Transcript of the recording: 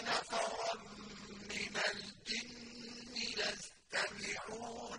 نَفَرًا مِّنَ الْجِنِّ يَسْتَمِعُونَ